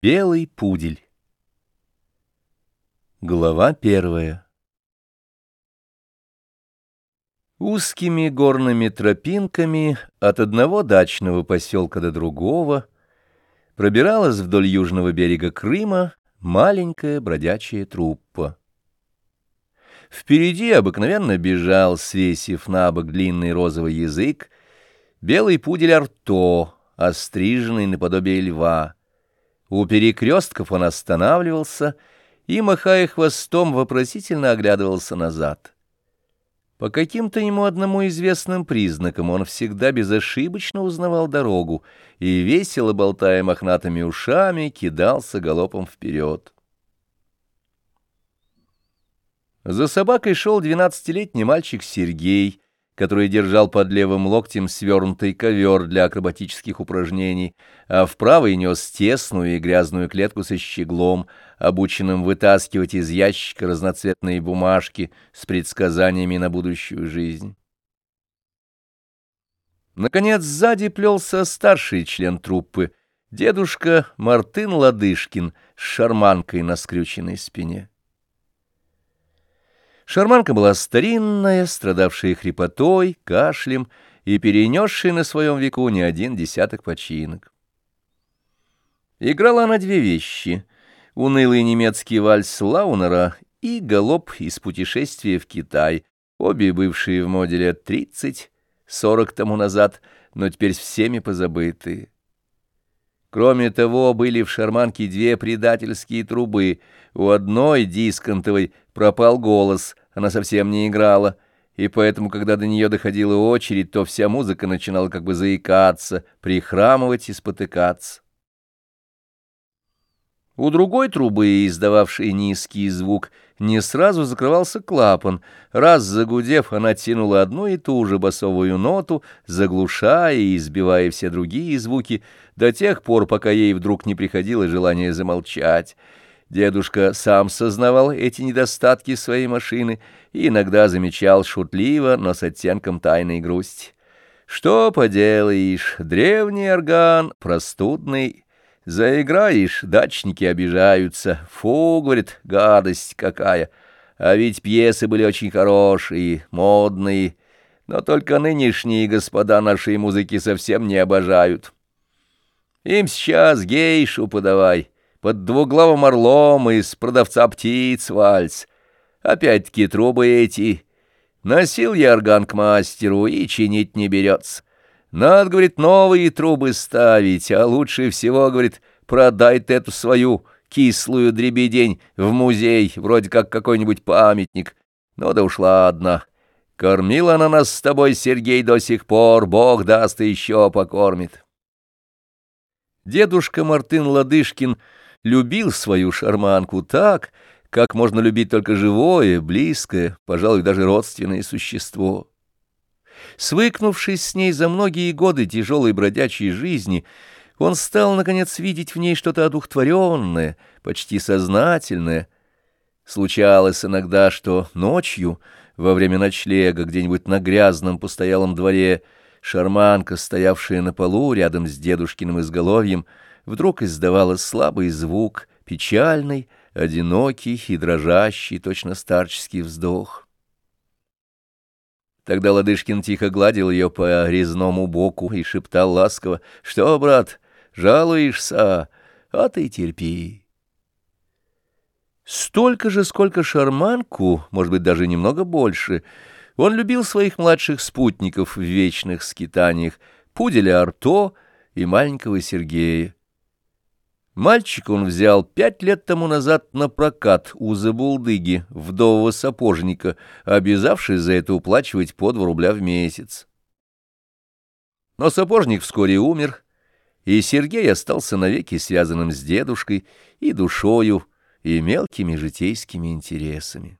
Белый пудель. Глава первая. Узкими горными тропинками от одного дачного поселка до другого пробиралась вдоль южного берега Крыма маленькая бродячая труппа. Впереди обыкновенно бежал, свесив на бок длинный розовый язык, белый пудель Арто, остриженный наподобие льва — у перекрестков он останавливался и, махая хвостом, вопросительно оглядывался назад. По каким-то ему одному известным признакам он всегда безошибочно узнавал дорогу и, весело болтая мохнатыми ушами, кидался галопом вперед. За собакой шел двенадцатилетний мальчик Сергей — который держал под левым локтем свернутый ковер для акробатических упражнений, а в правой нес тесную и грязную клетку со щеглом, обученным вытаскивать из ящика разноцветные бумажки с предсказаниями на будущую жизнь. Наконец, сзади плелся старший член труппы, дедушка Мартын Ладышкин с шарманкой на скрюченной спине. Шарманка была старинная, страдавшая хрипотой, кашлем и перенесшая на своем веку не один десяток починок. Играла она две вещи — унылый немецкий вальс Лаунера и галоп из путешествия в Китай, обе бывшие в моде лет тридцать-сорок тому назад, но теперь всеми позабытые. Кроме того, были в шарманке две предательские трубы. У одной дисконтовой пропал голос, она совсем не играла, и поэтому, когда до нее доходила очередь, то вся музыка начинала как бы заикаться, прихрамывать и спотыкаться. У другой трубы, издававшей низкий звук, не сразу закрывался клапан. Раз загудев, она тянула одну и ту же басовую ноту, заглушая и избивая все другие звуки, до тех пор, пока ей вдруг не приходило желание замолчать. Дедушка сам сознавал эти недостатки своей машины и иногда замечал шутливо, но с оттенком тайной грусти. «Что поделаешь, древний орган, простудный, заиграешь, дачники обижаются, фу, — говорит, — гадость какая, а ведь пьесы были очень хорошие, модные, но только нынешние господа нашей музыки совсем не обожают. Им сейчас гейшу подавай» под двуглавым орлом из продавца птиц вальс. Опять-таки трубы эти. Носил я орган к мастеру и чинить не берется. Надо, говорит, новые трубы ставить, а лучше всего, говорит, продай ты эту свою кислую дребедень в музей, вроде как какой-нибудь памятник. Ну да ушла одна. Кормила она нас с тобой, Сергей, до сих пор, бог даст и еще покормит. Дедушка Мартын Ладышкин — любил свою шарманку так, как можно любить только живое, близкое, пожалуй, даже родственное существо. Свыкнувшись с ней за многие годы тяжелой бродячей жизни, он стал, наконец, видеть в ней что-то одухотворенное, почти сознательное. Случалось иногда, что ночью, во время ночлега, где-нибудь на грязном постоялом дворе, шарманка, стоявшая на полу рядом с дедушкиным изголовьем, вдруг издавала слабый звук, печальный, одинокий и дрожащий, точно старческий вздох. Тогда Ладышкин тихо гладил ее по резному боку и шептал ласково, «Что, брат, жалуешься? А ты терпи». Столько же, сколько шарманку, может быть, даже немного больше, он любил своих младших спутников в вечных скитаниях, пуделя Арто и маленького Сергея. Мальчик он взял пять лет тому назад на прокат у забулдыги, вдового сапожника, обязавшись за это уплачивать по два рубля в месяц. Но сапожник вскоре умер, и Сергей остался навеки связанным с дедушкой и душою, и мелкими житейскими интересами.